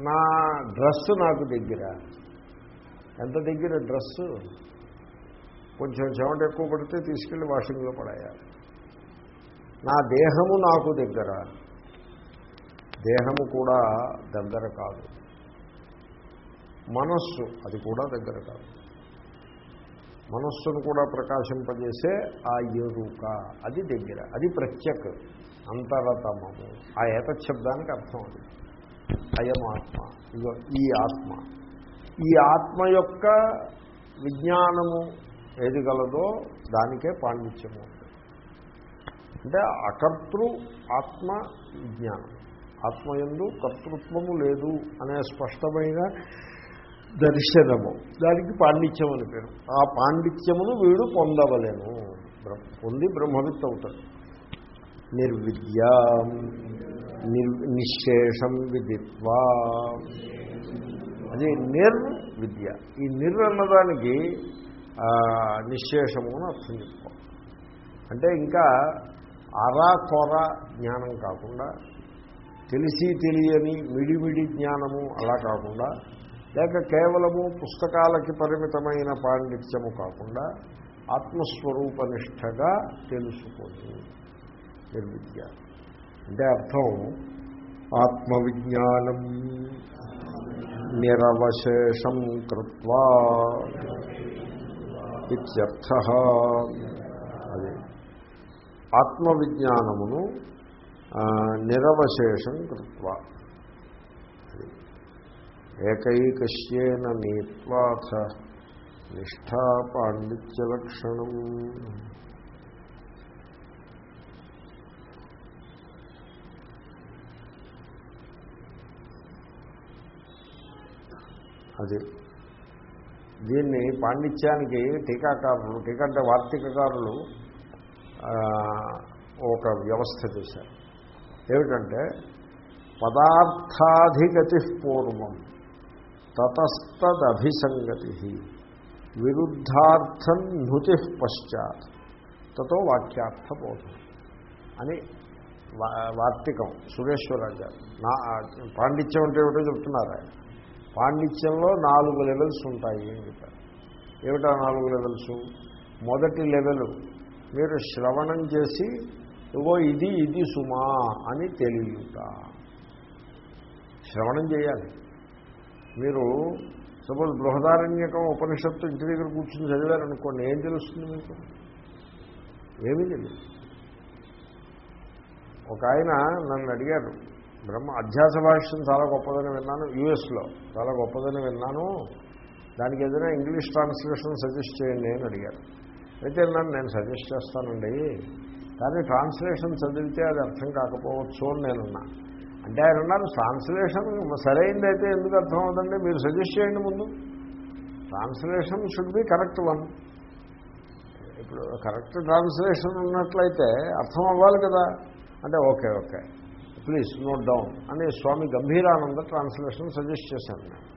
నా డ్రెస్ నాకు దగ్గర. ఎంత దగ్గర డ్రెస్సు? కొంచెం చెమట ఎక్కువ పడితే తీసుకెళ్ళి వాషింగ్లో పడేయాలి. నా దేహము నాకు దగ్గర. దేహము కూడా దగ్గర కాదు. మనస్సు అది కూడా దగ్గర కాదు. మనస్సును కూడా ప్రకాశింపజేసే ఆ ఎరుక అది దగ్గర. అది ప్రత్యక్ అంతరతమము. ఆ ఏతశబ్దానికి అర్థం అది. అయమాత్మ. ఆత్మ ఇగో ఈ ఆత్మ. ఈ ఆత్మ యొక్క విజ్ఞానము ఏది గలదో దానికే పాండిత్యము అంటే అకర్తృ ఆత్మ విజ్ఞానం. ఆత్మయందు కర్తృత్వము లేదు అనే స్పష్టమైన దర్శనము. దానికి పాండిత్యం అని పేరు. ఆ పాండిత్యమును వీడు పొందవలేను. బ్రహ్మ- పొంది బ్రహ్మవిత్ అవుతాడు. నిర్విద్య. నిశేషం విదిత్వా. అది నిర్ విద్య. ఈ నిర్ అన్నదానికి నిశేషము అని అర్థం చెప్పుకోవాలి. అంటే ఇంకా అరా కొర జ్ఞానం కాకుండా తెలిసి తెలియని మిడిమిడి జ్ఞానము అలా కాకుండా లేక కేవలము పుస్తకాలకి పరిమితమైన పాండిత్యము కాకుండా ఆత్మస్వరూపనిష్టగా తెలుసుకొని నిర్విద్య. అంటే అర్థం ఆత్మవిజ్ఞానం నిరవశేషం కృత్వా ఇత్యర్థ. అది ఆత్మవిజ్ఞానమును నిరవశేషం కృత్వా. ఏకైకశ్యేన నీత్వాథ నిష్ఠా పాండిత్యలక్షణం. అది. దీన్ని పాండిత్యానికి టీకాకారులు టీకా అంటే వార్తికకారులు ఒక వ్యవస్థ చేశారు. ఏమిటంటే పదార్థాధిగతి పూర్వం తతస్తదభిసంగతి విరుద్ధార్థం నుతి పశ్చాత్ తతో వాక్యార్థబోధం అని వా- వార్తికం సురేశ్వరరాజు గారు నా పాండిత్యం అంటే ఏమిటో చెప్తున్నారు ఆయన. పాండిత్యంలో నాలుగు లెవెల్స్ ఉంటాయి అని చెప్పారు. ఏమిటా నాలుగు లెవెల్స్ మొదటి లెవెల్ మీరు శ్రవణం చేసి ఇగో ఇది ఇది సుమా అని తెలియట. శ్రవణం చేయాలి. మీరు సపోజ్ బృహదారణ్యకం ఉపనిషత్తు ఇంటి దగ్గర కూర్చుని చదివారనుకోండి ఏం తెలుస్తుంది మీకు? ఏమీ తెలియదు. ఒక ఆయన నన్ను అడిగారు బ్రహ్మ అధ్యాస భాష్యం చాలా గొప్పదని విన్నాను యూఎస్లో చాలా గొప్పదని విన్నాను. దానికి ఏదైనా ఇంగ్లీష్ ట్రాన్స్లేషన్ సజెస్ట్ చేయండి అని అడిగారు. అయితే నన్ను నేను సజెస్ట్ చేస్తానండి. కానీ ట్రాన్స్లేషన్ చదివితే అది అర్థం కాకపోవచ్చు అని నేనున్నా అంటే ఆయన ఉన్నారు ట్రాన్స్లేషన్ సరైనది అయితే ఎందుకు అర్థం అవుతుందండి మీరు సజెస్ట్ చేయండి ముందు. Translation should be correct one ఇప్పుడు కరెక్ట్ ట్రాన్స్లేషన్ ఉన్నట్లయితే అర్థం అవ్వాలి కదా. అంటే okay okay. Please note down అని స్వామి గంభీరానంద ట్రాన్స్లేషన్ సజెస్ట్ చేశాను నేను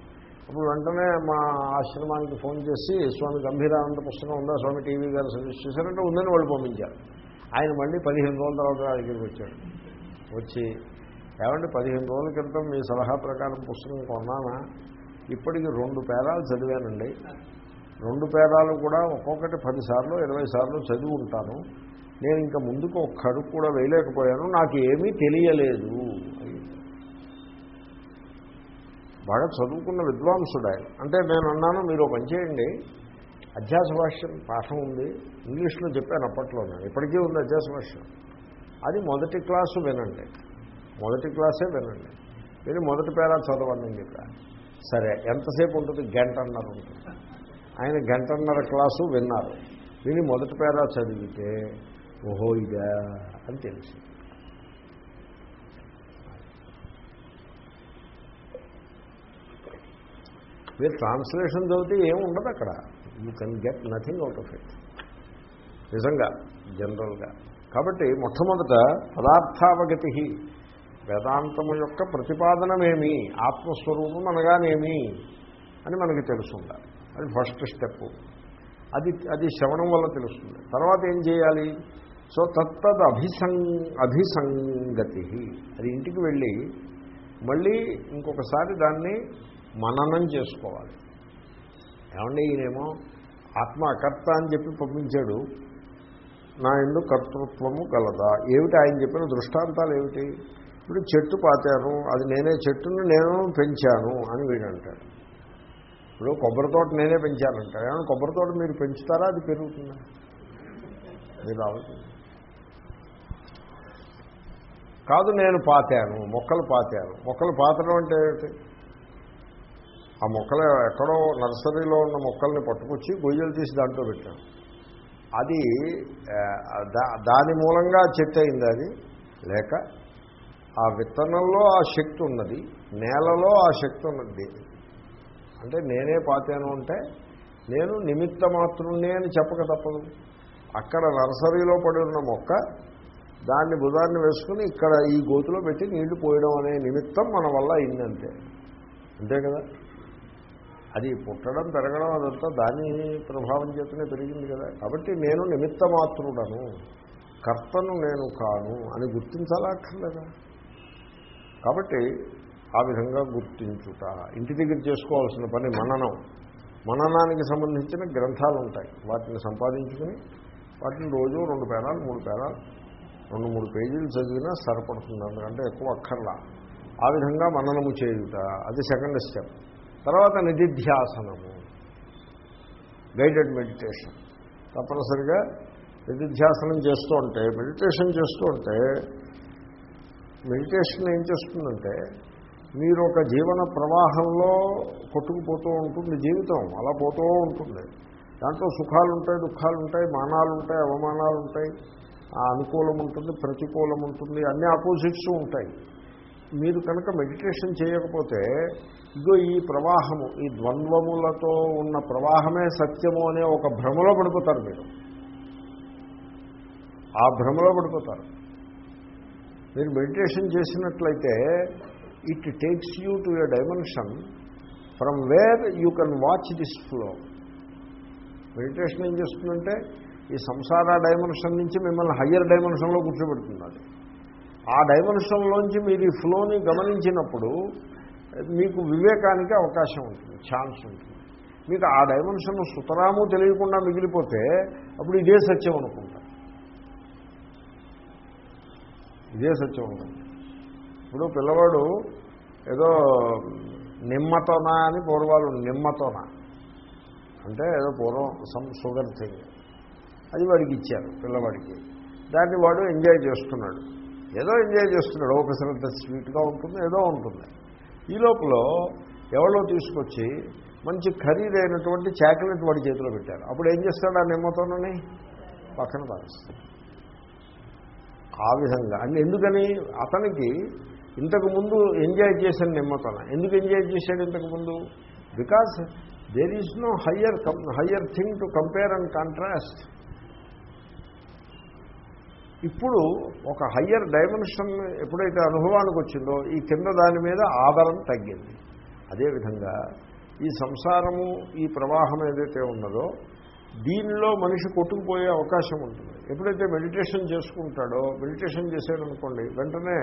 అప్పుడు వెంటనే మా ఆశ్రమానికి ఫోన్ చేసి స్వామి గంభీరానంద పుస్తకం ఉందా? స్వామి టీవీ గారు సజెస్ట్ చేశారంటే ఉందని వాళ్ళు పంపించారు. ఆయన మళ్ళీ పదిహేను రోజుల తర్వాత నా దగ్గరికి వచ్చాడు వచ్చి ఏమంటే పదిహేను రోజుల క్రితం మీ సలహా ప్రకారం పుస్తకం కొన్నానా? ఇప్పటికి రెండు పేరాలు చదివానండి. రెండు పేరాలు కూడా ఒక్కొక్కటి పదిసార్లు ఇరవై సార్లు చదివి ఉంటాను నేను ఇంకా ముందుకు ఒక్క అడుగు కూడా వేయలేకపోయాను నాకు ఏమీ తెలియలేదు. బాగా చదువుకున్న విద్వాంసుడు ఆయన అంటే నేను అన్నాను మీరు పనిచేయండి పని చేయండి. అధ్యాస భాష్యం పాఠం ఉంది ఇంగ్లీష్లో చెప్పాను అప్పట్లో నేను ఇప్పటికీ ఉంది అధ్యాస భాష్యం. అది మొదటి క్లాసు వినండి. మొదటి క్లాసే వినండి. విని మొదటి పేరా చదవండి అని చెప్పాను సరే ఎంతసేపు ఉంటుంది? గంటన్నర ఉంటుంది. ఆయన గంటన్నర క్లాసు విన్నారు. విని మొదటి పేరా చదివితే ఓహో ఇదా అని తెలిసి. మీరు ట్రాన్స్లేషన్ చదివితే ఏం ఉండదు అక్కడ. You can get nothing out of it నిజంగా జనరల్గా కాబట్టి మొట్టమొదట పదార్థావగతి వేదాంతము యొక్క ప్రతిపాదనమేమి? ఆత్మస్వరూపం అనగానేమి? అని మనకి తెలుసుండాలి. అది ఫస్ట్ స్టెప్ అది అది శ్రవణం వల్ల తెలుస్తుంది. తర్వాత ఏం చేయాలి? సో తత్తద్ అభిసం అభిసంగతి అది ఇంటికి వెళ్ళి మళ్ళీ ఇంకొకసారి దాన్ని మననం చేసుకోవాలి. ఏమండి ఈయనేమో ఆత్మ అకర్త అని చెప్పి పంపించాడు. నా ఎందు కర్తృత్వము కలదా ఏమిటి ఆయన చెప్పిన దృష్టాంతాలు ఏమిటి? ఇప్పుడు చెట్టు పాతాను అది నేనే చెట్టును నేను పెంచాను అని వీడు అంటాడు ఇప్పుడు కొబ్బరి తోట నేనే పెంచానంటాడు. ఏమన్నా కొబ్బరి తోట మీరు పెంచుతారా? అది పెరుగుతుందా? మీరు రావచ్చు కాదు నేను పాతాను మొక్కలు పాతాను. మొక్కలు పాతడం అంటే ఏమిటి? ఆ మొక్కలు ఎక్కడో నర్సరీలో ఉన్న మొక్కల్ని పట్టుకొచ్చి గొయ్యలు తీసి దాంట్లో పెట్టాను. అది దా- దాని మూలంగా చెట్టు అయింది అది. లేక ఆ విత్తనంలో ఆ శక్తి ఉన్నది నేలలో ఆ శక్తి ఉన్నది. అంటే నేనే పాతాను అంటే నేను నిమిత్త మాత్రుణ్ణి అని చెప్పక తప్పదు. అక్కడ నర్సరీలో పడి ఉన్న మొక్క దాన్ని బుధాన్ని వేసుకుని ఇక్కడ ఈ గోతులో పెట్టి నీళ్ళు పోయడం అనే నిమిత్తం మన వల్ల అయిందంతే. అంతే కదా? అది పుట్టడం పెరగడం అదంతా దాని ప్రభావం చేతనే పెరిగింది కదా. కాబట్టి నేను నిమిత్త మాత్రుడను కర్తను నేను కాను అని గుర్తించాలక్కర్లేదా కాబట్టి ఆ విధంగా గుర్తించుట ఇంటి దగ్గర చేసుకోవాల్సిన పని మననం. మననానికి సంబంధించిన గ్రంథాలు ఉంటాయి వాటిని సంపాదించుకుని వాటిని రోజు రెండు పేరాలు మూడు పేరాలు రెండు మూడు పేజీలు చదివినా సరిపడుతుంది. అందుకంటే ఎక్కువ అక్కర్లా. ఆ విధంగా మననము చేయుట అది సెకండ్ స్టెప్ తర్వాత నిధిధ్యాసనము గైడెడ్ మెడిటేషన్ తప్పనిసరిగా నిధిధ్యాసనం చేస్తూ ఉంటే మెడిటేషన్ చేస్తూ ఉంటే మెడిటేషన్ ఏం చేస్తుందంటే మీరు ఒక జీవన ప్రవాహంలో కొట్టుకుపోతూ ఉంటుంది జీవితం అలా పోతూ ఉంటుంది. దాంట్లో సుఖాలు ఉంటాయి దుఃఖాలు ఉంటాయి మానాలు ఉంటాయి అవమానాలు ఉంటాయి ఆ అనుకూలం ఉంటుంది ప్రతికూలం ఉంటుంది అన్ని ఆపోజిట్స్ ఉంటాయి. మీరు కనుక మెడిటేషన్ చేయకపోతే ఇదో ఈ ప్రవాహము ఈ ద్వంద్వములతో ఉన్న ప్రవాహమే సత్యము అనే ఒక భ్రమలో పడిపోతారు మీరు. ఆ భ్రమలో పడిపోతారు. మీరు మెడిటేషన్ చేసినట్లయితే it takes you to a dimension from where you can watch this flow. Meditation ఏం చేస్తుందంటే ఈ సంసార డైమెన్షన్ నుంచి మిమ్మల్ని హయ్యర్ డైమెన్షన్లో కూర్చోబెడుతుంది ఆ డైమెన్షన్లోంచి మీరు ఈ ఫ్లోని గమనించినప్పుడు మీకు వివేకానికి అవకాశం ఉంటుంది ఛాన్స్ ఉంటుంది. మీకు ఆ డైమెన్షన్ సుతరాము తెలియకుండా మిగిలిపోతే అప్పుడు ఇదే సత్యం అనుకుంటారు ఇదే సత్యం ఉంటుంది ఇప్పుడు పిల్లవాడు ఏదో నిమ్మతోనా అని పూర్వాలు నిమ్మతోనా? అంటే ఏదో పూర్వం సమ్ షుగర్ థింగ్ అది వాడికి ఇచ్చారు పిల్లవాడికి. దాన్ని వాడు ఎంజాయ్ చేస్తున్నాడు. ఏదో ఎంజాయ్ చేస్తున్నాడు ఒక ఒకసారి స్వీట్గా ఉంటుంది ఏదో ఉంటుంది. ఈ లోపల ఎవరో తీసుకొచ్చి మంచి ఖరీదైనటువంటి చాక్లెట్ వాడి చేతిలో పెట్టారు. అప్పుడు ఏం చేస్తాడు ఆ నిమ్మతోనని? పక్కన పారేస్తాడు. ఆ విధంగా. అంటే ఎందుకని? అతనికి ఇంతకు ముందు ఎంజాయ్ చేసిన నిమ్మతోన. ఎందుకు ఎంజాయ్ చేశాడు ఇంతకు ముందు? There is no higher higher thing to compare and contrast ఇప్పుడు ఒక హయ్యర్ డైమెన్షన్ ఎప్పుడైతే అనుభవానికి వచ్చిందో ఈ కింద దాని మీద ఆధారం తగ్గింది. అదేవిధంగా ఈ సంసారము ఈ ప్రవాహం ఏదైతే ఉన్నదో దీనిలో మనిషి కొట్టుకుపోయే అవకాశం ఉంటుంది. ఎప్పుడైతే మెడిటేషన్ చేసుకుంటాడో మెడిటేషన్ చేశాడనుకోండి వెంటనే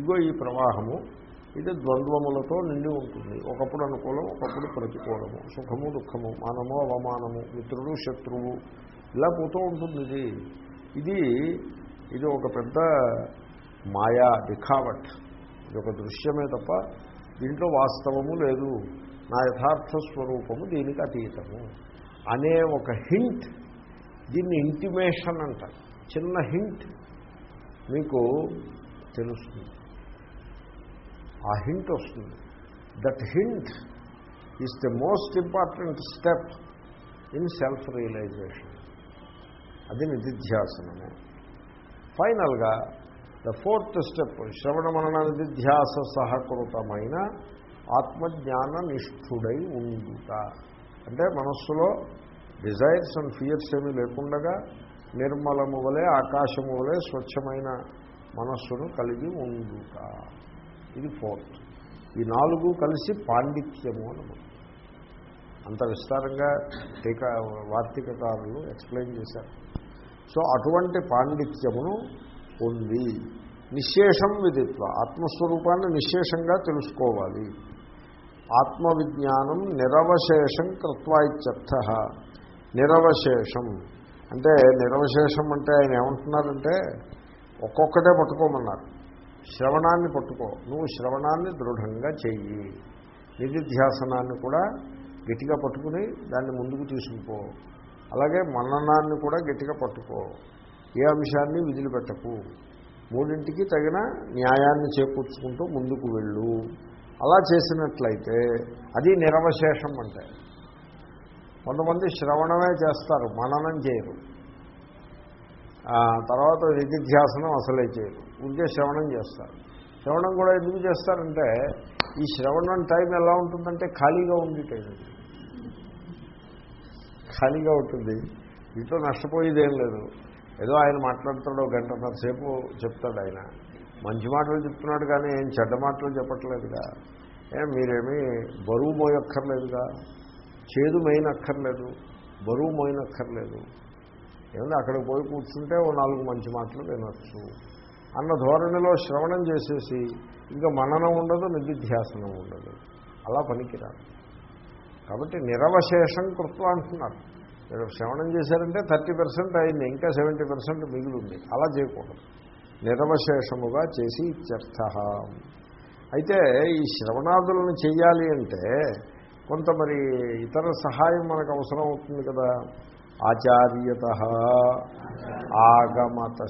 ఇగో ఈ ప్రవాహము ఇది ద్వంద్వములతో నిండి ఉంటుంది. ఒకప్పుడు అనుకూలం ఒకప్పుడు ప్రతికూలము. సుఖము దుఃఖము మానము అవమానము మిత్రుడు శత్రువు ఇలా పోతూ ఉంటుంది ఇది. ఇది ఇది ఒక పెద్ద మాయా దిఖావట్. ఇది ఒక దృశ్యమే తప్ప దీంట్లో వాస్తవము లేదు. నా యథార్థ స్వరూపము దీనికి అతీతము అనే ఒక హింట్ దీన్ని ఇంటిమేషన్ అంట చిన్న హింట్ మీకు తెలుస్తుంది. ఆ హింట్ వస్తుంది. That hint is the most important step in self realisation అది నిధిధ్యాసనము. ఫైనల్గా ద ఫోర్త్ స్టెప్ శ్రవణ మనన నిధిధ్యాస సహకృతమైన ఆత్మజ్ఞాన నిష్ఠుడై ఉండుట. అంటే మనస్సులో డిజైర్స్ అండ్ ఫియర్స్ ఏమీ లేకుండగా నిర్మలము వలె ఆకాశము వలె స్వచ్ఛమైన మనస్సును కలిగి ఉండుట. ఇది ఫోర్త్ ఈ నాలుగు కలిసి పాండిత్యము అంత విస్తారంగా టీకా వార్తికకారులు ఎక్స్ప్లెయిన్ చేశారు. సో అటువంటి పాండిత్యమును పొంది నిశేషం విధిత్వ ఆత్మస్వరూపాన్ని నిశేషంగా తెలుసుకోవాలి. ఆత్మవిజ్ఞానం నిరవశేషం కృత్వా ఇత్యర్థ. నిరవశేషం. అంటే నిరవశేషం అంటే ఆయన ఏమంటున్నారంటే ఒక్కొక్కటే పట్టుకోమన్నారు. శ్రవణాన్ని పట్టుకో. నువ్వు శ్రవణాన్ని దృఢంగా చెయ్యి. నిధిధ్యాసనాన్ని కూడా గట్టిగా పట్టుకుని దాన్ని ముందుకు తీసుకుపో. అలాగే మననాన్ని కూడా గట్టిగా పట్టుకో. ఏ అంశాన్ని విదిలిపెట్టకు. మూడింటికి తగిన న్యాయాన్ని చేకూర్చుకుంటూ ముందుకు వెళ్ళు. అలా చేసినట్లయితే అది నిరవశేషం అంటే. కొంతమంది శ్రవణమే చేస్తారు మననం చేయరు. తర్వాత నిధిధ్యాసనం అసలే చేయరు. ఉంటే శ్రవణం చేస్తారు. శ్రవణం కూడా ఎందుకు చేస్తారంటే ఈ శ్రవణం టైం ఎలా ఉంటుందంటే ఖాళీగా ఉంది టైం ఖాళీగా ఉంటుంది. ఇంట్లో నష్టపోయేది ఏం లేదు. ఏదో ఆయన మాట్లాడుతాడు ఒక గంటన్నర సేపు చెప్తాడు ఆయన. మంచి మాటలు చెప్తున్నాడు కానీ ఏం చెడ్డ మాటలు చెప్పట్లేదుగా. ఏ మీరేమీ బరువు మోయక్కర్లేదుగా. చేదు మోయనక్కర్లేదు. బరువు మోయనక్కర్లేదు. ఏమంటే అక్కడికి పోయి కూర్చుంటే ఓ నాలుగు మంచి మాటలు వినొచ్చు. అన్న ధోరణిలో శ్రవణం చేసేసి ఇంకా మననం ఉండదు నిధిధ్యాసనం ఉండదు. అలా పనికిరాదు. కాబట్టి నిరవశేషం కృత్వ అంటున్నారు. మీరు శ్రవణం చేశారంటే థర్టీ పర్సెంట్ అయింది ఇంకా సెవెంటీ పర్సెంట్ మిగిలింది. అలా చేయకూడదు. నిరవశేషముగా చేసి ఇత్యర్థ. అయితే ఈ శ్రవణాదులను చేయాలి అంటే కొంత మరి ఇతర సహాయం మనకు అవసరం అవుతుంది కదా. ఆచార్యత ఆగమత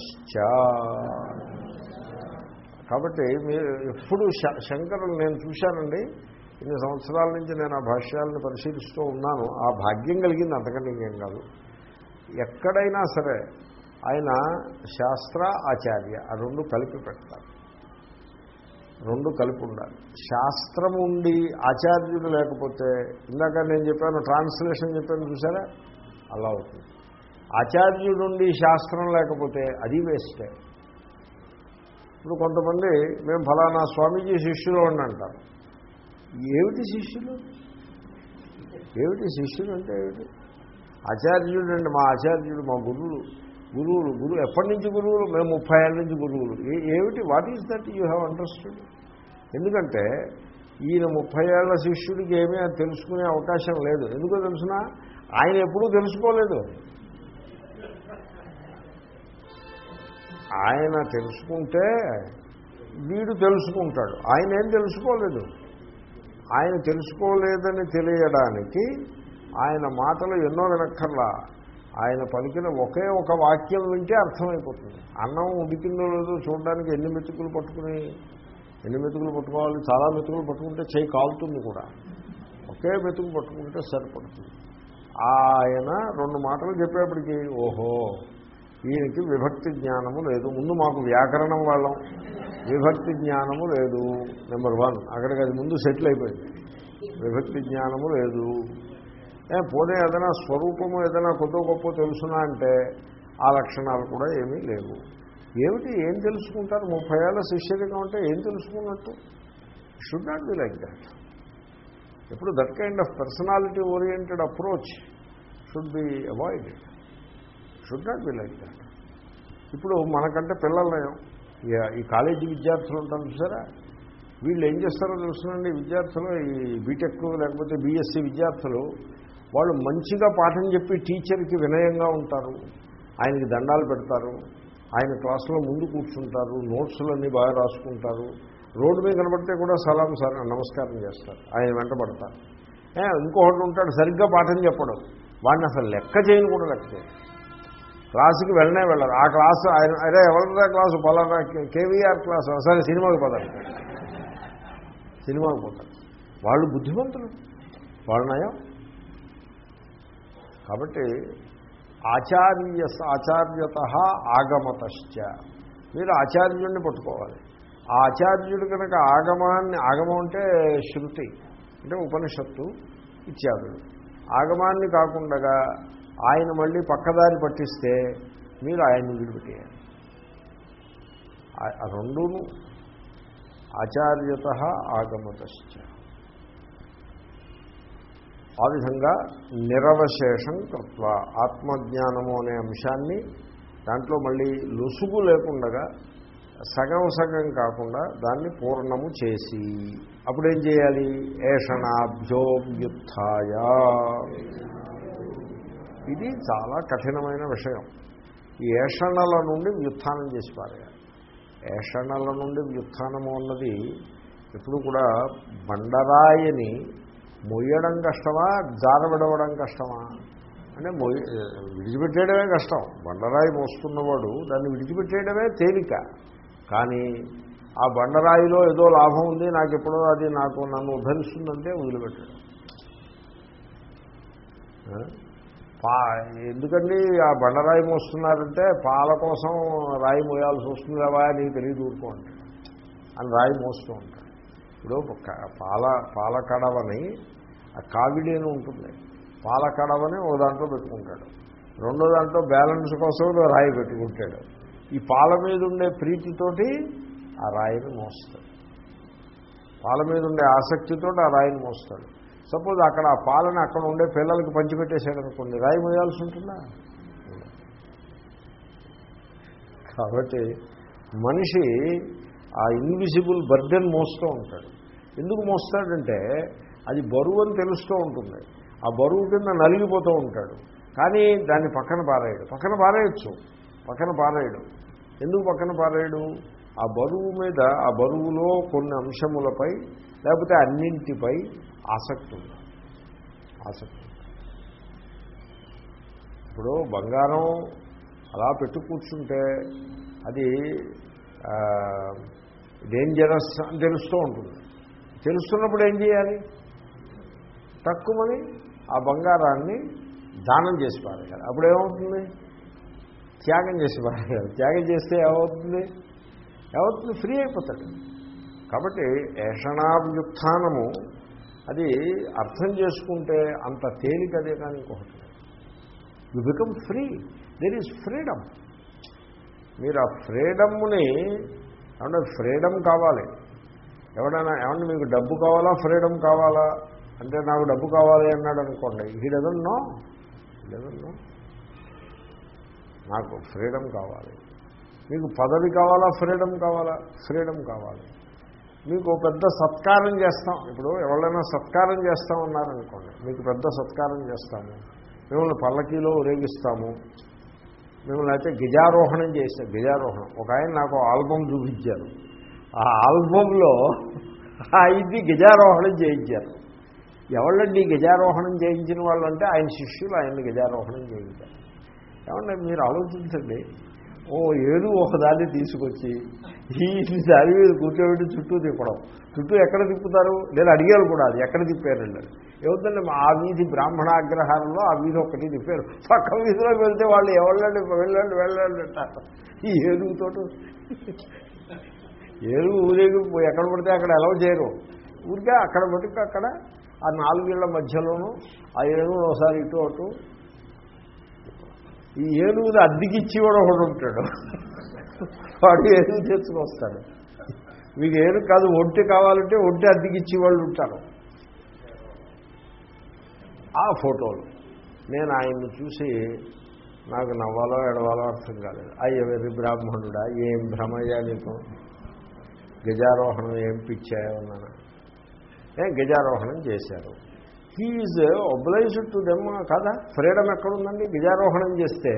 కాబట్టి మీరు ఎప్పుడు శ- శంకరులు నేను చూశానండి. ఇన్ని సంవత్సరాల నుంచి నేను ఆ భాష్యాలను పరిశీలిస్తూ ఉన్నాను. ఆ భాగ్యం కలిగింది అంతకంటే ఇంకేం కాదు. ఎక్కడైనా సరే ఆయన శాస్త్ర ఆచార్య ఆ రెండు కలిపి పెడతారు. రెండు కలిపి ఉండాలి. శాస్త్రం ఉండి ఆచార్యుడు లేకపోతే ఇందాక నేను చెప్పాను ట్రాన్స్లేషన్ చెప్పాను చూసారా? అలా అవుతుంది. ఆచార్యుడుండి శాస్త్రం లేకపోతే అది వేస్టే. ఇప్పుడు కొంతమంది మేము ఫలానా స్వామీజీ శిష్యులు అని అంటారు. ఏమిటి శిష్యులు? ఏమిటి శిష్యులు అంటే ఏమిటి? ఆచార్యుడు అండి మా ఆచార్యుడు మా గురువులు గురువులు గురువు ఎప్పటి నుంచి గురువులు? మేము ముప్పై ఏళ్ళ నుంచి గురువులు. ఏమిటి? What is that you have understood ఎందుకంటే ఈయన ముప్పై ఏళ్ళ శిష్యుడికి ఏమీ తెలుసుకునే అవకాశం లేదు. ఎందుకో తెలుసిన? ఆయన ఎప్పుడూ తెలుసుకోలేదు. ఆయన తెలుసుకుంటే వీడు తెలుసుకుంటాడు. ఆయన ఏం తెలుసుకోలేదు? ఆయన తెలుసుకోలేదని తెలియడానికి ఆయన మాటలు ఎన్నో వినక్కర్లా ఆయన పలికిన ఒకే ఒక వాక్యం వింటే అర్థమైపోతుంది. అన్నం ఉడికిందో లేదో చూడడానికి ఎన్ని మెతుకులు పట్టుకుని ఎన్ని మెతుకులు పట్టుకోవాలి? చాలా మెతుకులు పట్టుకుంటే చేయి కాలుతుంది కూడా. ఒకే మెతుకు పట్టుకుంటే సరిపడుతుంది. ఆయన రెండు మాటలు చెప్పేప్పటికీ ఓహో ఈయనకి విభక్తి జ్ఞానము లేదు. ముందు మాకు వ్యాకరణం వాళ్ళం. విభక్తి జ్ఞానము లేదు. Number one. అక్కడికి అది ముందు సెటిల్ అయిపోయింది. విభక్తి జ్ఞానము లేదు. పోనీ ఏదైనా స్వరూపము ఏదైనా కొద్ది గొప్ప తెలుసునా అంటే ఆ లక్షణాలు కూడా ఏమీ లేవు. ఏమిటి? ఏం తెలుసుకుంటారు? ముప్పై ఏళ్ళ శిష్యరిగా ఉంటే ఏం తెలుసుకున్నట్టు? Should not be like that ఎప్పుడు that kind of personality oriented approach should be avoided should not be like that ఇప్పుడు మనకంటే పిల్లలు ఈ- కాలేజీ విద్యార్థులు ఉంటాం చూసారా? వీళ్ళు ఏం చేస్తారో తెలుసునండి. విద్యార్థులు ఈ బీటెక్ లేకపోతే బీఎస్సీ విద్యార్థులు వాళ్ళు మంచిగా పాఠం చెప్పి టీచర్కి వినయంగా ఉంటారు. ఆయనకి దండాలు పెడతారు. ఆయన క్లాసులో ముందు కూర్చుంటారు. నోట్స్లన్నీ బాగా రాసుకుంటారు. రోడ్డు మీద కనబడితే కూడా సలాం సార్ నమస్కారం చేస్తారు. ఆయన వెంటబడతారు ఇంకొకటి ఉంటాడు సరిగ్గా పాఠం చెప్పడం. వాడిని అసలు లెక్క చేయను కూడా లెక్క చేయరు క్లాసుకి వెళ్ళనే వెళ్ళరు. ఆ క్లాసు ఆయన అరే ఎవరిదా క్లాసు? పలానా కేవీఆర్ క్లాసు? సరే సినిమాకి పోతారు సినిమాకి పోతారు. వాళ్ళు బుద్ధిమంతులు. వాళ్ళ నయం. కాబట్టి ఆచార్య ఆచార్యత ఆగమతశ్చ. మీరు ఆచార్యుడిని పట్టుకోవాలి. ఆ ఆచార్యుడు కనుక ఆగమాన్ని ఆగమం అంటే శృతి అంటే ఉపనిషత్తు ఇత్యాదులు. ఆగమాన్ని కాకుండా ఆయన మళ్ళీ పక్కదారి పట్టిస్తే మీరు ఆయన్ని విడిపెట్టేయాలి ఆ- రెండును ఆచార్యత ఆగమతశ్చ. ఆ విధంగా నిరవశేషం తత్వ ఆత్మజ్ఞానము అనే అంశాన్ని దాంట్లో మళ్ళీ లొసుగు లేకుండగా సగం సగం కాకుండా దాన్ని పూర్ణము చేసి అప్పుడేం చేయాలి? ఏషణాభ్యోవ్యుత్య ఇది చాలా కఠినమైన విషయం. ఈ ఏషణల నుండి వ్యుత్థానం చేసి పారేయాలి. ఏషణల నుండి వ్యుత్థానము అన్నది ఎప్పుడు కూడా బండరాయిని మొయ్యడం కష్టమా జారవిడవడం కష్టమా? అంటే మొయ్య విడిచిపెట్టేయడమే కష్టం. బండరాయి మోస్తున్నవాడు దాన్ని విడిచిపెట్టేయడమే తేలిక. కానీ ఆ బండరాయిలో ఏదో లాభం ఉంది నాకు ఎప్పుడో అది నాకు నన్ను ఉద్ధరిస్తుందంటే వదిలిపెట్టడం. పా ఎందుకండి ఆ బండరాయి మోస్తున్నారంటే పాల కోసం రాయి మోయాల్సి వస్తుంది కదా నీకు తెలియదు ఊరుకో అని రాయి మోస్తూ ఉంటాడు. ఇప్పుడు పాల పాల కడవని ఆ కావిడి అని ఉంటుంది. పాల కడవని ఓ దాంట్లో పెట్టుకుంటాడు. రెండో దాంట్లో బ్యాలెన్స్ కోసం రాయి పెట్టుకుంటాడు. ఈ పాల మీద ఉండే ప్రీతితోటి ఆ రాయిని మోస్తాడు. పాల మీద ఉండే ఆసక్తితో ఆ రాయిని మోస్తాడు. సపోజ్ అక్కడ ఆ పాలన అక్కడ ఉండే పిల్లలకి పంచిపెట్టేశాడు అనుకోండి రాయి మోయాల్సి ఉంటుందా? కాబట్టి మనిషి ఆ ఇన్విజిబుల్ బర్డెన్ మోస్తూ ఉంటాడు. ఎందుకు మోస్తాడంటే అది బరువు అని తెలుస్తూ ఉంటుంది. ఆ బరువు కింద నలిగిపోతూ ఉంటాడు. కానీ దాన్ని పక్కన పారేయడు. పక్కన పారేయచ్చు. పక్కన పారేయడు. ఎందుకు పక్కన పారేయడు? ఆ బరువు మీద ఆ బరువులో కొన్ని అంశములపై లేకపోతే అన్నింటిపై ఆసక్తి ఉంది. ఆసక్తి ఇప్పుడు బంగారం అలా పెట్టు కూర్చుంటే అది డేంజరస్ అని తెలుస్తూ ఉంటుంది. తెలుస్తున్నప్పుడు ఏం చేయాలి? తక్కువని ఆ బంగారాన్ని దానం చేసి పారేయాలి. అప్పుడు ఏమవుతుంది? త్యాగం చేసి పారేయాలి. త్యాగం చేస్తే ఏమవుతుంది? ఏమవుతుంది? ఫ్రీ అయిపోతాడు. కాబట్టి ఏషణాభ్యుత్థానము అది అర్థం చేసుకుంటే అంత తేలికదే కానీ ఇంకొకటి you become free there is freedom మీరు ఆ ఫ్రీడమ్ని ఏమంటే ఫ్రీడమ్ కావాలి. ఎవడైనా ఏమన్నా మీకు డబ్బు కావాలా ఫ్రీడమ్ కావాలా? అంటే నాకు డబ్బు కావాలి అన్నాడు అనుకోండి. ఈ డజన్ డజన్నో నాకు ఫ్రీడమ్ కావాలి. మీకు పదవి కావాలా ఫ్రీడమ్ కావాలా? ఫ్రీడమ్ కావాలి. మీకు పెద్ద సత్కారం చేస్తాం. ఇప్పుడు ఎవరైనా సత్కారం చేస్తామన్నారనుకోండి మీకు పెద్ద సత్కారం చేస్తాము. మిమ్మల్ని పల్లకీలో ఊరేగిస్తాము. మిమ్మల్ని అయితే గిజారోహణం చేశారు గిజారోహణం ఒక ఆయన నాకు ఆల్బమ్ చూపించారు. ఆ ఆల్బంలో ఇది గిజారోహణం చేయించారు. ఎవళ్ళండి గిజారోహణం చేయించిన వాళ్ళు అంటే ఆయన శిష్యులు ఆయన్ని గిజారోహణం చేయించారు. ఏమంటే మీరు ఆలోచించండి. ఓ ఏడు ఒకదాన్ని తీసుకొచ్చి ఈ దారి మీద కూర్చోబెట్టి చుట్టూ తిప్పడం. చుట్టూ ఎక్కడ తిప్పుతారు? నేను అడిగారు కూడా అది ఎక్కడ తిప్పారండి అది ఆ వీధి బ్రాహ్మణాగ్రహారంలో ఆ వీధి ఒక్కటి తిప్పారు. పక్క వీధిలో వెళ్తే వాళ్ళు ఎవళ్ళండి వెళ్ళండి వెళ్ళండి అంటారు. ఈ ఏరుగుతోటి ఏరుగు ఊరేగి ఎక్కడ పడితే అక్కడ ఎలా చేయరు. ఊరికే అక్కడ మటుకు అక్కడ ఆ నాలుగేళ్ళ మధ్యలోనూ ఆ ఏనుగును ఒకసారి ఇటు అటు. ఈ ఏనుగుని అద్దెకిచ్చి కూడా ఒకడు ఉంటాడు. వాడు ఏనుగు తెచ్చుకొస్తాడు మీకు ఏనుగు కాదు ఒంటి కావాలంటే ఒంటి అద్దెకిచ్చి వాళ్ళు ఉంటారు. ఆ ఫోటోలు నేను ఆయన్ని చూసి నాకు నవ్వాలో ఎడవాలో అర్థం కాలేదు. అయ్య బ్రాహ్మణుడా ఏం భ్రమయ్యా నీకు? గజారోహణం ఏం పిచ్చాయన్నాను ఏం గజారోహణం చేశారు. He is obliged to them కదా? ఫ్రీడమ్ ఎక్కడుందండి? గజారోహణం చేస్తే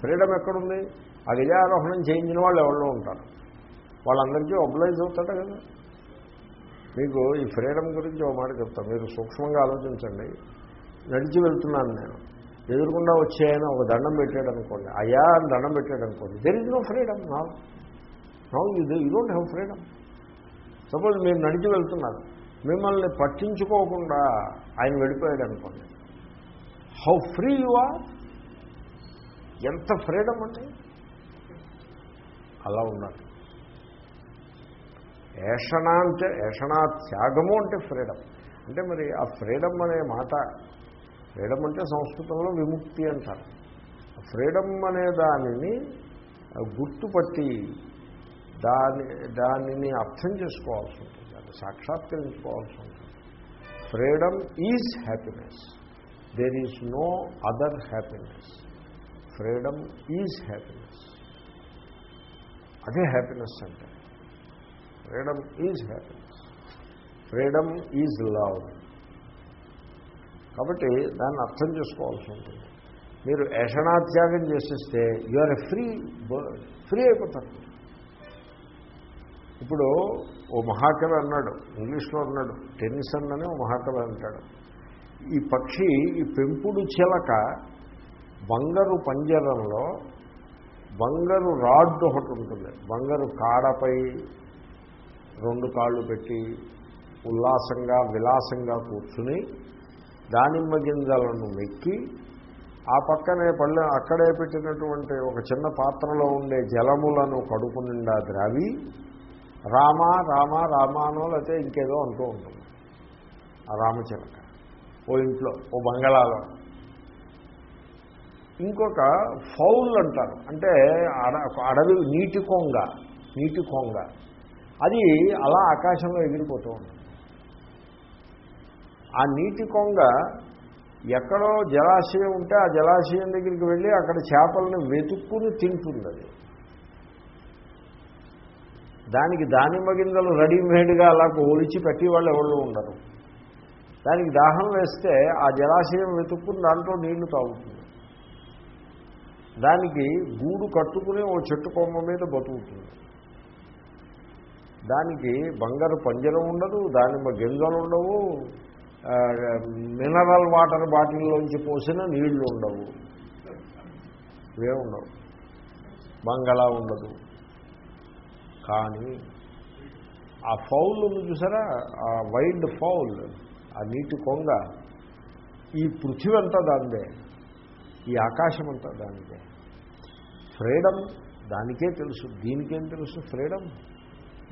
ఫ్రీడమ్ ఎక్కడుంది? ఆ గజారోహణం చేయించిన వాళ్ళు ఎవరో ఉంటారు? వాళ్ళందరికీ ఒబ్లైజ్ అవుతాడు కదా? మీకు ఈ ఫ్రీడమ్ గురించి ఒక మాట చెప్తాను మీరు సూక్ష్మంగా ఆలోచించండి. నడిచి వెళ్తున్నాను నేను. ఎదురుకుండా వచ్చాయని ఒక దండం పెట్టాడు అనుకోండి. అయ్యా అని దండం పెట్టాడు అనుకోండి. దెర్ ఇస్ నో ఫ్రీడమ్ నా no you you don't have freedom suppose మీరు నడిచి వెళ్తున్నారు. మిమ్మల్ని పట్టించుకోకుండా ఆయన వెళ్ళిపోయాడు అనుకోండి. హౌ ఫ్రీ యు ఆర్ ఎంత ఫ్రీడమ్ అండి? అలా ఉన్నాడు ఏషణ అంటే ఏషణా త్యాగము అంటే ఫ్రీడమ్. అంటే మరి ఆ ఫ్రీడమ్ అనే మాట ఫ్రీడమ్ అంటే సంస్కృతంలో విముక్తి అంటారు. ఫ్రీడమ్ అనే దానిని గుర్తుపట్టి దాని దానిని అర్థం చేసుకోవాల్సి ఉంటుంది. దాన్ని సాక్షాత్కరించుకోవాల్సి ఉంటుంది. Freedom is happiness. There is no other happiness. Freedom is happiness. అదే హ్యాపీనెస్ అంటే. Freedom is happiness. Freedom is love. కాబట్టి దాన్ని అర్థం చేసుకోవాల్సి ఉంటుంది. మీరు యషణాత్యాగం చేసేస్తే you are a free bird free అయిపోతారు. ఇప్పుడు ఓ మహాకవి అన్నాడు ఇంగ్లీష్లో అన్నాడు టెన్నిసన్ అని ఓ మహాకవి అంటాడు. ఈ పక్షి ఈ పెంపుడు చిలక బంగారు పంజరంలో బంగారు రాడ్ ఒకటి ఉంటుంది. బంగారు కాడపై రెండు కాళ్ళు పెట్టి ఉల్లాసంగా విలాసంగా కూర్చుని దానిమ్మ గింజలను మెక్కి ఆ పక్కనే పళ్ళు అక్కడే పెట్టినటువంటి ఒక చిన్న పాత్రలో ఉండే జలములను కడుపు నిండా ద్రావి రామ రామ రామానో లేకపోతే ఇంకేదో అంటూ ఉంటుంది. ఆ రామచిలక ఓ ఇంట్లో ఓ బంగళాలో. ఇంకొక ఫౌల్ అంటారు. అంటే అడ అడవి నీటి కొంగ నీటి కొంగ. అది అలా ఆకాశంలో ఎగిరిపోతూ ఉంటుంది. ఆ నీటి కొంగ ఎక్కడో జలాశయం ఉంటే ఆ జలాశయం దగ్గరికి వెళ్ళి అక్కడ చేపలను వెతుక్కుని తింటుంది అది. దానికి దానిమ్మ గింజలు రెడీమేడ్గా అలా ఒలిచి పెట్టి వాళ్ళు ఎవరు ఉండరు. దానికి దాహం వేస్తే ఆ జలాశయం వెతుక్కుని దాంట్లో నీళ్ళు తాగుతుంది. దానికి గూడు కట్టుకుని ఓ చెట్టు కొమ్మ మీద బతుకుతుంది. దానికి బంగారు పంజరం ఉండదు దానిమ్మ గింజలు ఉండవు మినరల్ వాటర్ బాటిల్లోంచి పోసిన నీళ్ళు ఉండవు. ఇవే ఉండవు. బంగళా ఉండదు. కానీ ఆ ఫౌల్ ఉంది చూసారా? ఆ వైల్డ్ ఫౌల్ ఆ నీటి కొంగ ఈ పృథివంతా దాందే ఈ ఆకాశం అంతా దానికే ఫ్రీడమ్ దానికే తెలుసు. దీనికేం తెలుసు ఫ్రీడమ్?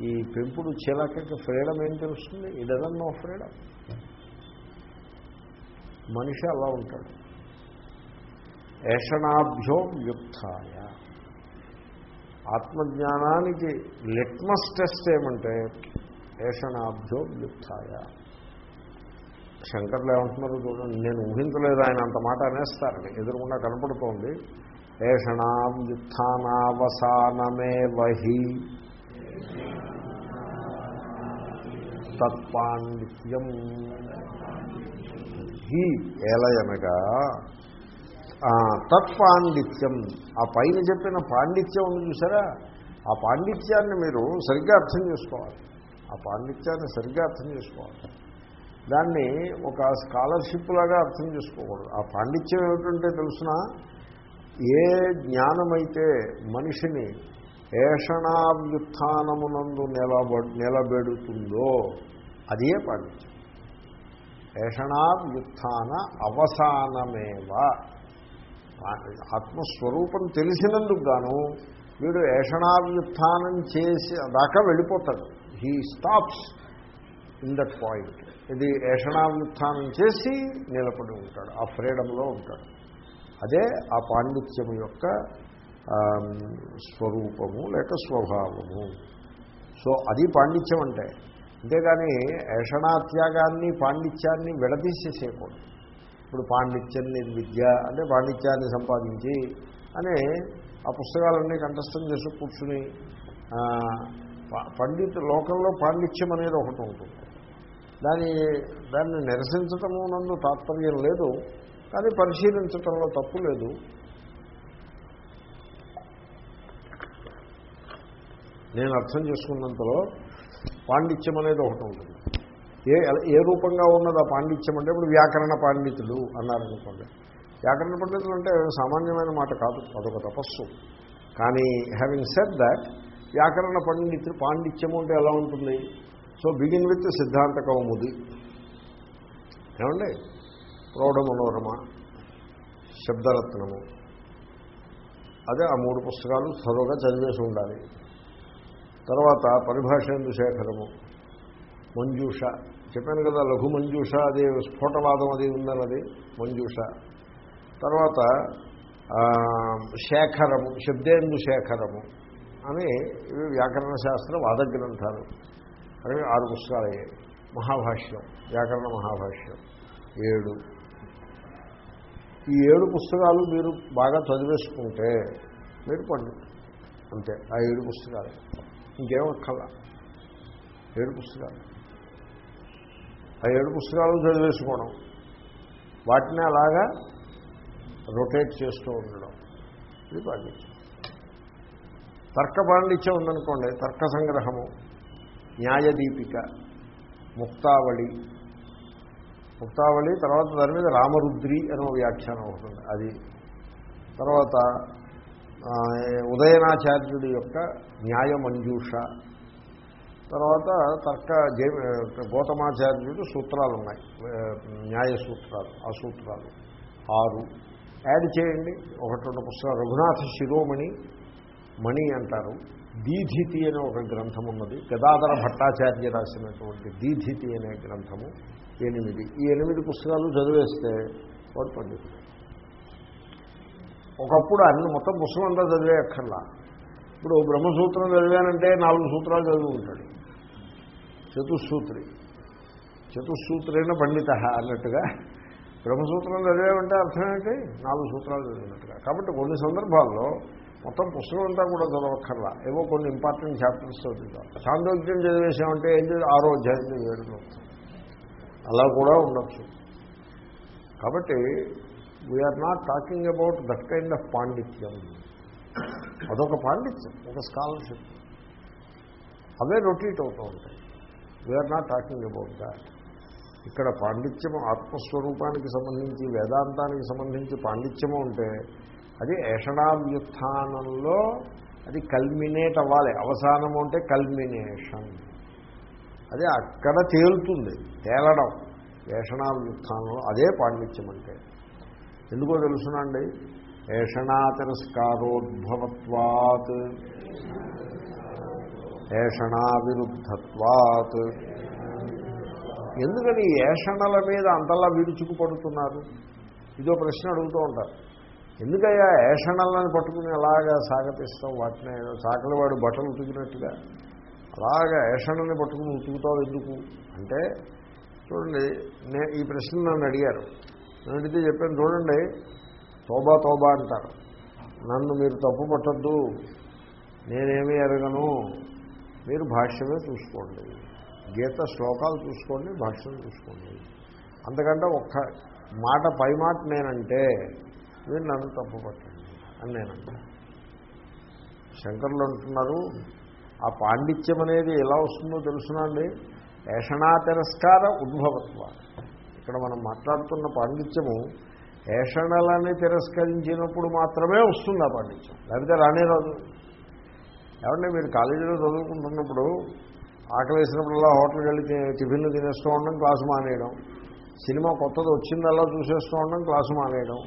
ఈ పెంపుడు చిలకకి ఫ్రీడమ్ ఏం తెలుస్తుంది? ఇదన్ నో ఫ్రీడమ్ మనిషి అలా ఉంటాడు. ఏషణాభ్యో వ్యుత్థాయ. ఆత్మజ్ఞానానికి లిట్మస్ టెస్ట్ ఏమంటే ఏషణాభ్యో వ్యుత్థాయ. శంకర్లు ఏమంటున్నారు చూడండి నేను ఊహించలేదు ఆయన అంత మాట అనేస్తారని ఎదురుకుండా కనపడుతోంది. ఏషణాం వ్యుత్థానావసానమే వహి తత్పాండిత్యం. హి ఏలయనగా తత్పాండిత్యం. ఆ పైన చెప్పిన పాండిత్యం ఉంది చూసారా? ఆ పాండిత్యాన్ని మీరు సరిగ్గా అర్థం చేసుకోవాలి. ఆ పాండిత్యాన్ని సరిగ్గా అర్థం చేసుకోవాలి. దాన్ని ఒక స్కాలర్షిప్ లాగా అర్థం చేసుకోకూడదు. ఆ పాండిత్యం ఏమిటంటే తెలుసిన ఏ జ్ఞానమైతే మనిషిని ఏషణావ్యుత్నమునందు నిలబ నిలబెడుతుందో అదే పాండిత్యం. ఏషణావ్యుత్న అవసానమేవ. ఆత్మస్వరూపం తెలిసినందుకు గాను వీడు ఏషణావ్యుత్నం చేసి దాకా వెళ్ళిపోతాడు. He stops in that point ఇది ఏషణావ్యుత్నం చేసి నిలబడి ఉంటాడు ఆ ఫ్రీడంలో ఉంటాడు. అదే ఆ పాండిత్యం యొక్క స్వరూపము లేక స్వభావము. సో అది పాండిత్యం అంటే. అంతేగాని ఏషణాత్యాగాన్ని పాండిత్యాన్ని విడదీసేసేయకూడదు. ఇప్పుడు పాండిత్యం నిర్విద్య అంటే పాండిత్యాన్ని సంపాదించి అని ఆ పుస్తకాలన్నీ కంఠస్థం చేసి కూర్చుని పండిత్ లోకంలో పాండిత్యం అనేది ఒకటి ఉంటుంది. దాని దాన్ని నిరసించటము నందు తాత్పర్యం లేదు కానీ పరిశీలించటంలో తప్పు లేదు. నేను అర్థం చేసుకున్నంతలో పాండిత్యం అనేది ఒకటి ఉంటుంది. ఏ ఏ రూపంగా ఉన్నది ఆ పాండిత్యం అంటే ఇప్పుడు వ్యాకరణ పాండితులు అన్నారనుకోండి వ్యాకరణ పండితులు అంటే సామాన్యమైన మాట కాదు అదొక తపస్సు. కానీ హ్యావింగ్ సెడ్ దాట్ వ్యాకరణ పండితులు పాండిత్యము అంటే ఎలా ఉంటుంది? సో బిగిన్ విత్ సిద్ధాంత కౌముది ఏమండి? ప్రౌఢ మనోరమ శబ్దరత్నము. అదే ఆ మూడు పుస్తకాలు చదువుగా చదివేసి ఉండాలి. తర్వాత పరిభాషేందు శేఖరము మంజూష. చెప్పాను కదా లఘు మంజూష అది స్ఫోటవాదం అది ఉందన్నది మంజూష. తర్వాత శేఖరము శబ్దేందు శేఖరము అని ఇవి వ్యాకరణ శాస్త్ర వాద గ్రంథాలు అలాగే ఆరు పుస్తకాలు అయ్యాయి మహాభాష్యం వ్యాకరణ మహాభాష్యం. ఏడు. ఈ ఏడు పుస్తకాలు మీరు బాగా చదివేసుకుంటే మీరు పండితులు అంతే ఆ ఏడు పుస్తకాలు. ఇంకేం అక్కల. ఏడు పుస్తకాలు. ఆ ఏడు పుస్తకాలు చదివేసుకోవడం. వాటిని అలాగా రొటేట్ చేస్తూ ఉండడం. ఇది పాండిత్యం తర్క పాండిత్యం ఉందనుకోండి తర్క సంగ్రహము. న్యాయదీపిక ముక్తావళి. ముక్తావళి తర్వాత దాని మీద రామరుద్రి అని వ్యాఖ్యానం అవుతుంది అది తర్వాత ఉదయనాచార్యుడి యొక్క న్యాయమంజూష. తర్వాత తర్క జై గౌతమాచార్యుడు సూత్రాలు ఉన్నాయి. న్యాయ సూత్రాలు ఆ సూత్రాలు. ఆరు. యాడ్ చేయండి. ఒకటి రెండు పుస్తకాలు. రఘునాథ శిరోమణి మణి అంటారు. దీధితి అనే ఒక గ్రంథం ఉన్నది. గదాధర భట్టాచార్య రాసినటువంటి దీధితి అనే గ్రంథము ఎనిమిది. ఈ ఎనిమిది పుస్తకాలు చదివేస్తే వాడు పండితుడు. ఒకప్పుడు అన్ని మొత్తం పుస్తకం అంతా చదివే అక్కర్లా ఇప్పుడు బ్రహ్మసూత్రం చదివానంటే నాలుగు సూత్రాలు చదువుకుంటాడు చతుస్సూత్రి. చతుస్సూత్రైన పండిత అన్నట్టుగా బ్రహ్మసూత్రం చదివామంటే అర్థం ఏంటి? నాలుగు సూత్రాలు చదివినట్టుగా. కాబట్టి కొన్ని సందర్భాల్లో మొత్తం పుస్తకం అంతా కూడా చదవక్కర్లా. ఏవో కొన్ని ఇంపార్టెంట్ చాప్టర్స్ చదువుతాం సాంద్రోగ్యం చదివేసామంటే ఏంటి ఆరో అధ్యాయం చదివేయడం అలా కూడా ఉండొచ్చు. కాబట్టి we're not talking about that kind of పాండిత్యం. అదొక పాండిత్యం ఒక స్కాలర్షిప్ అవే రొటీట్ అవుతూ ఉంటాయి. We're not talking about that ఇక్కడ పాండిత్యము ఆత్మస్వరూపానికి సంబంధించి వేదాంతానికి సంబంధించి పాండిత్యము ఉంటే అది ఏషణావ్యుత్థానంలో అది కల్మినేట్ అవ్వాలి. అవసానము అంటే కల్మినేషన్ అది అక్కడ తేలుతుంది తేలడం. ఏషణావ్యుత్థానంలో అదే పాండిత్యం అంటే. ఎందుకో తెలుసునండి? ఏషణా తిరస్కారోద్భవత్వాత్ ఏషణా విరుద్ధత్వాత్ ఎందుకని ఏషణల మీద అంతలా విరుచుకుపడుతున్నారు? ఇదో ప్రశ్న అడుగుతూ ఉంటారు. ఎందుకయ్యా ఏషణలను పట్టుకుని అలాగా సాగతిస్తాం వాటిని సాకలి వాడు బట్టలు ఉతుకినట్టుగా. అలాగా ఏషణని పట్టుకుని ఉతుకుతావు ఎందుకు? అంటే చూడండి నే ఈ ప్రశ్న నన్ను అడిగారు. నేను అడిగితే చెప్పాను చూడండి తోబా తోబా అంటారు. నన్ను మీరు తప్పు పట్టద్దు. నేనేమీ ఎరగను. మీరు భాష్యమే చూసుకోండి. గీత శ్లోకాలు చూసుకోండి భాష్యం చూసుకోండి. అంతకంటే ఒక్క మాట పై మాట నేనంటే మీరు నన్ను తప్పు పట్టండి అని నేనంటా శంకర్లు అంటున్నారు ఆ పాండిత్యం అనేది ఎలా వస్తుందో తెలుసునండి ఏషణా తిరస్కార ఉద్భవత్వ. ఇక్కడ మనం మాట్లాడుతున్న పాండిత్యము ఏషణలని తిరస్కరించినప్పుడు మాత్రమే వస్తుంది ఆ పాండిత్యం. లేకపోతే రానే రాదు. ఏమంటే మీరు కాలేజీలో చదువుకుంటున్నప్పుడు ఆకలి వేసినప్పుడల్లా హోటల్కి వెళ్ళి టిఫిన్లు తినేస్తూ ఉండడం క్లాసు మానేయడం. సినిమా కొత్తది వచ్చిందల్లా చూసేస్తూ ఉండడం క్లాసు మానేయడం.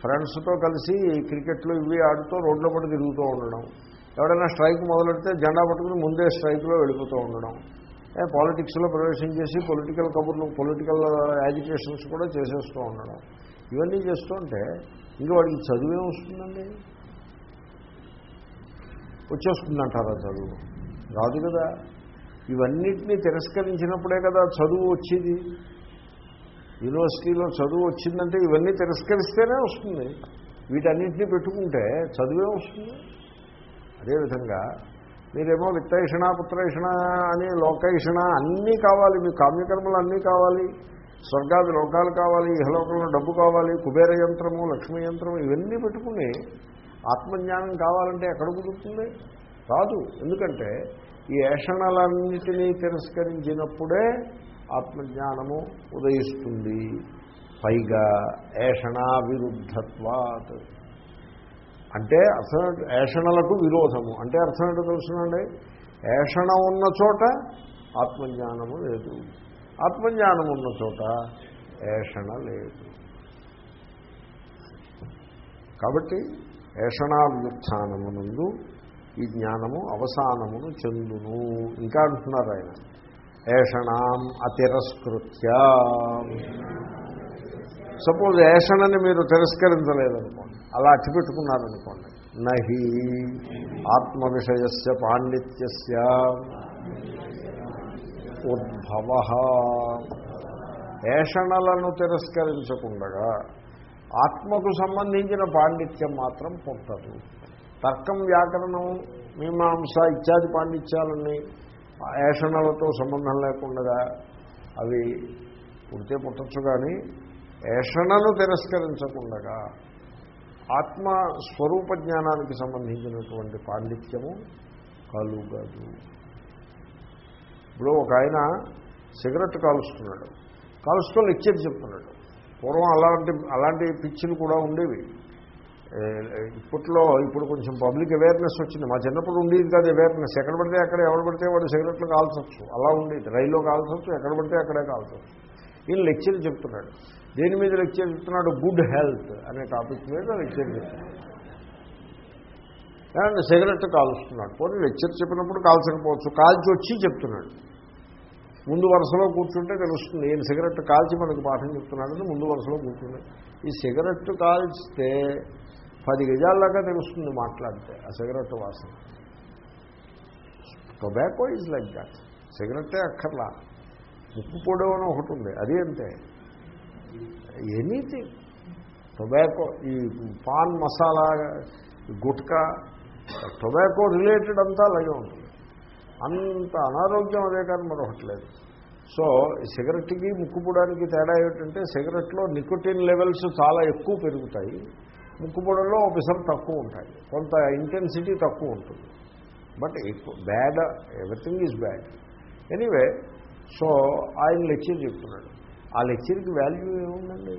ఫ్రెండ్స్తో కలిసి క్రికెట్లు ఇవి ఆడుతూ రోడ్ల పడి తిరుగుతూ ఉండడం. ఎవడైనా స్ట్రైక్ మొదలెడితే జెండా పట్టుకుని ముందే స్ట్రైక్లో వెళ్ళిపోతూ ఉండడం. పాలిటిక్స్లో ప్రవేశం చేసి పొలిటికల్ కబుర్లు పొలిటికల్ యాజిటేషన్స్ కూడా చేసేస్తూ ఉండడం. ఇవన్నీ చేస్తుంటే ఇంకా వాడికి చదువే వస్తుందండి. వచ్చేస్తుందంటారా చదువు? రాదు కదా. ఇవన్నిటినీ తిరస్కరించినప్పుడే కదా చదువు వచ్చేది. యూనివర్సిటీలో చదువు వచ్చిందంటే ఇవన్నీ తిరస్కరిస్తేనే వస్తుంది. వీటన్నింటినీ పెట్టుకుంటే చదువే వస్తుంది. అదేవిధంగా మీరేమో విత్తైషణ పుత్రైషణ అని లోకైషణ అన్నీ కావాలి మీ కామ్యకర్మలు అన్నీ కావాలి స్వర్గాది లోకాలు కావాలి ఇహలోకంలో డబ్బు కావాలి కుబేర యంత్రము లక్ష్మీ యంత్రము ఇవన్నీ పెట్టుకుని ఆత్మజ్ఞానం కావాలంటే ఎక్కడ కుదురుతుంది? రాదు. ఎందుకంటే ఈ ఏషణలన్నిటినీ తిరస్కరించినప్పుడే ఆత్మజ్ఞానము ఉదయిస్తుంది. పైగా ఏషణా విరుద్ధత్వాత్ అంటే అర్థం ఏషణలకు విరోధము. అంటే అర్థం ఏంటో తెలుసునండి? ఏషణ ఉన్న చోట ఆత్మజ్ఞానము లేదు. ఆత్మజ్ఞానం ఉన్న చోట ఏషణ లేదు. కాబట్టి ఏషణా వ్యుత్థానమునందు ఈ జ్ఞానము అవసానమును చెందును. ఇంకా అంటున్నారు ఆయన. ఏషణాం అతిరస్కృత్య. సపోజ్ ఏషణని మీరు తిరస్కరించలేదనుకోండి అలా అట్టిపెట్టుకున్నారనుకోండి నహి ఆత్మ విషయస్య పాండిత్యస్య ఉద్భవ. ఏషణలను తిరస్కరించకుండగా ఆత్మకు సంబంధించిన పాండిత్యం మాత్రం పొందదు. తర్కం వ్యాకరణం మీమాంస ఇత్యాది పాండిత్యాలన్నీ ఏషణలతో సంబంధం లేకుండా అవి పుడితే పుట్టచ్చు కానీ ఏషణను తిరస్కరించకుండా ఆత్మ స్వరూప జ్ఞానానికి సంబంధించినటువంటి పాండిత్యము కలుగదు ఇప్పుడు ఒక ఆయన సిగరెట్ కాలుస్తున్నాడు. కాలుస్తూ లెక్చర్ చెప్తున్నాడు. పూర్వం అలాంటి అలాంటి పిచ్చిలు కూడా ఉండేవి. ఇప్పట్లో ఇప్పుడు కొంచెం పబ్లిక్ అవేర్నెస్ వచ్చింది. మా చిన్నప్పుడు ఉండేది కాదు అవేర్నెస్. ఎక్కడ పడితే అక్కడ. ఎవరు పడితే వాడు సిగరెట్లు కాల్చొచ్చు. అలా ఉండేది. రైల్లో కాల్చొచ్చు ఎక్కడ పడితే అక్కడే కాల్చొచ్చు. ఈయన లెక్చర్ చెప్తున్నాడు. దేని మీద లెక్చర్ చెప్తున్నాడు? గుడ్ హెల్త్ అనే టాపిక్ మీద లెక్చర్ చెప్తున్నాడు. అండ్ సిగరెట్ కాలుస్తున్నాడు. పోనీ లెక్చర్ చెప్పినప్పుడు కాల్చకపోవచ్చు. కాల్చి వచ్చి చెప్తున్నాడు. ముందు వరుసలో కూర్చుంటే తెలుస్తుంది ఈయన సిగరెట్ కాల్చి మనకు పాఠం చెప్తున్నాడని ముందు వరుసలో కూర్చుంది ఈ సిగరెట్ కాల్చితే పది గజాల్లాగా తెలుస్తుంది మాట్లాడితే ఆ సిగరెట్ వాసన. టొబాకో ఈజ్ లైక్ దాట్ సిగరెట్టే అక్కర్లా. ఉప్పు పొడవు అని ఒకటి ఉంది అది అంతే ఎనీథింగ్ టొబాకో ఈ pan masala gutka tobacco related అంతా అలాగే ఉంటుంది. అంత అనారోగ్యం అదే కానీ మరొకటి లేదు. సో ఈ సిగరెట్కి ముక్కుపుడానికి తేడా ఏమిటంటే సిగరెట్లో నికోటిన్ లెవెల్స్ చాలా ఎక్కువ పెరుగుతాయి. ముక్కుపొడల్లో ఒకసారి తక్కువ ఉంటాయి. కొంత ఇంటెన్సిటీ తక్కువ ఉంటుంది. But bad everything is bad anyway so ఆయన లెక్చర్ చెప్తున్నాడు. ఆ లెక్చర్కి వాల్యూ ఏముందండి?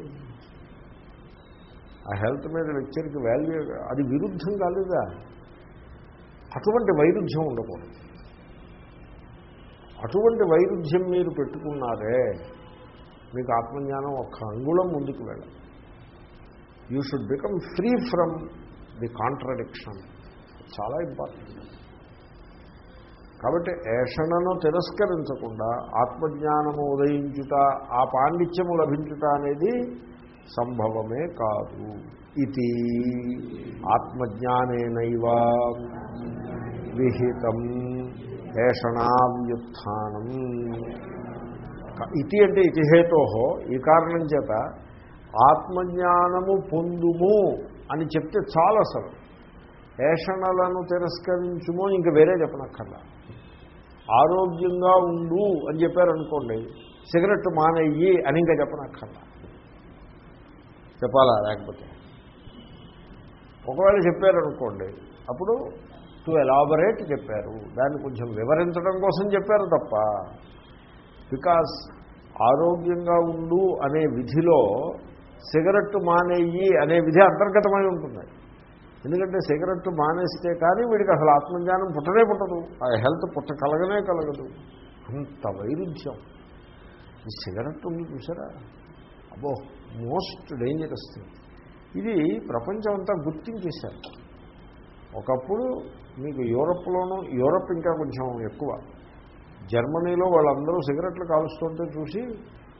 ఆ హెల్త్ మీద లెక్చర్కి వాల్యూ అది విరుద్ధం కాలేదా? అటువంటి వైరుధ్యం ఉండకూడదు. అటువంటి వైరుధ్యం మీరు పెట్టుకున్నారే మీకు ఆత్మజ్ఞానం ఒక్క అంగుళం ముందుకు వెళ్ళాలి you should become free from the contradiction చాలా ఇంపార్టెంట్ కాబట్టి ఏషణను తిరస్కరించకుండా ఆత్మజ్ఞానము ఉదయించుట ఆ పాండిత్యము లభించుట అనేది సంభవమే కాదు. ఇది ఆత్మజ్ఞానేనైవ విహితం ఏషణావ్యుత్నం ఇది అంటే ఇతిహేతో ఈ కారణం చేత ఆత్మజ్ఞానము పొందుము అని చెప్తే చాలా అసలు ఏషణలను తిరస్కరించుము ఇంక వేరే చెప్పనక్కర్లా. ఆరోగ్యంగా ఉండు అని చెప్పారనుకోండి సిగరెట్ మానయ్యి అని ఇంకా చెప్పనక్కర్లా. చెప్పాలా లేకపోతే? ఒకవేళ చెప్పారనుకోండి అప్పుడు టు ఎలాబరేట్ చెప్పారు. దాన్ని కొంచెం వివరించడం కోసం చెప్పారు తప్ప బికాస్ ఆరోగ్యంగా ఉండు అనే విధిలో సిగరెట్ మానేయి అనే విధి అంతర్గతమై ఉంటుంది. ఎందుకంటే సిగరెట్ మానేస్తే కానీ వీడికి అసలు ఆత్మజ్ఞానం పుట్టనే పుట్టదు. ఆ హెల్త్ పుట్ట కలగనే కలగదు. అంత వైరుధ్యం. ఈ సిగరెట్ ఉంది చూసారా? అబ్బో మోస్ట్ డేంజరస్ థింగ్. ఇది ప్రపంచం అంతా గుర్తించేశారు. ఒకప్పుడు మీకు యూరప్లోనూ యూరప్ ఇంకా కొంచెం ఎక్కువ. జర్మనీలో వాళ్ళందరూ సిగరెట్లు కాలుస్తుంటే చూసి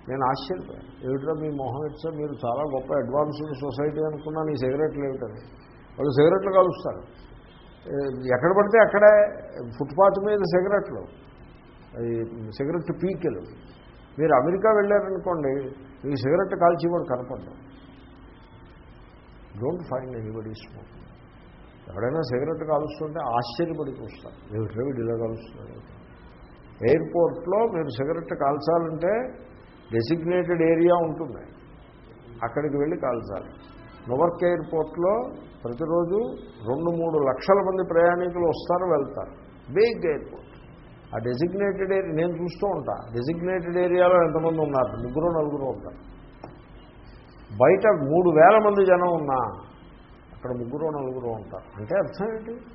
నేను ఆశ్చర్యపోయాను. ఏమిటో మీ మొహం ఇచ్చా? మీరు చాలా గొప్ప అడ్వాన్స్డ్ సొసైటీ అనుకున్నాను ఈ సిగరెట్లు ఏమిటని. వాళ్ళు సిగరెట్లు కాలుస్తారు. ఎక్కడ పడితే అక్కడే ఫుట్పాత్ మీద సిగరెట్లు. సిగరెట్ పీకెలు. మీరు అమెరికా వెళ్ళారనుకోండి మీ సిగరెట్ కాల్చేవాడు కనపడ్డాం. డోంట్ ఫైండ్ ఎనీబడి స్మోక్ ఎవడైనా సిగరెట్ కాలుస్తుంటే ఆశ్చర్యపడి చూస్తారు. ఏమిటో వీడు ఇలా కాలుస్తున్నాడు? ఎయిర్పోర్ట్లో మీరు సిగరెట్ కాల్చాలంటే డెసిగ్నేటెడ్ ఏరియా ఉంటుంది. అక్కడికి వెళ్ళి కాల్చాలి. నువర్క్ ఎయిర్పోర్ట్లో ప్రతిరోజు రెండు మూడు లక్షల మంది ప్రయాణికులు వస్తారు వెళ్తారు. బిగ్ ఎయిర్పోర్ట్ ఆ డెసిగ్నేటెడ్ ఏరియా నేను చూస్తూ ఉంటా. డెసిగ్నేటెడ్ ఏరియాలో ఎంతమంది ఉన్నారు? ముగ్గురు నలుగురు ఉంటారు. బయట మూడు వేల మంది జనం ఉన్నా అక్కడ ముగ్గురు నలుగురు ఉంటారు. అంటే అర్థం ఏంటి?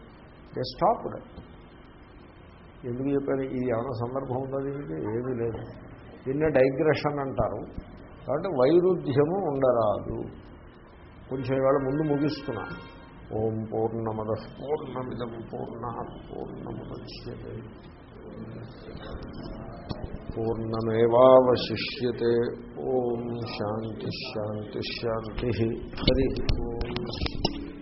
దే స్టాప్ ఎందుకు చెప్పారు? ఇది ఏమైనా సందర్భం ఉందా దీనికి? ఏమీ లేదు. దీన్నే డైగ్రెషన్ అంటారు. కాబట్టి వైరుధ్యము ఉండరాదు. కొంచెం ఇవాళ ముందు ముగిస్తున్నా. ఓం పూర్ణమద పూర్ణమిదం పూర్ణ పూర్ణముద్యే పూర్ణమేవాశిష్యతే ఓం శాంతి శాంతి శాంతి. హరి ఓం.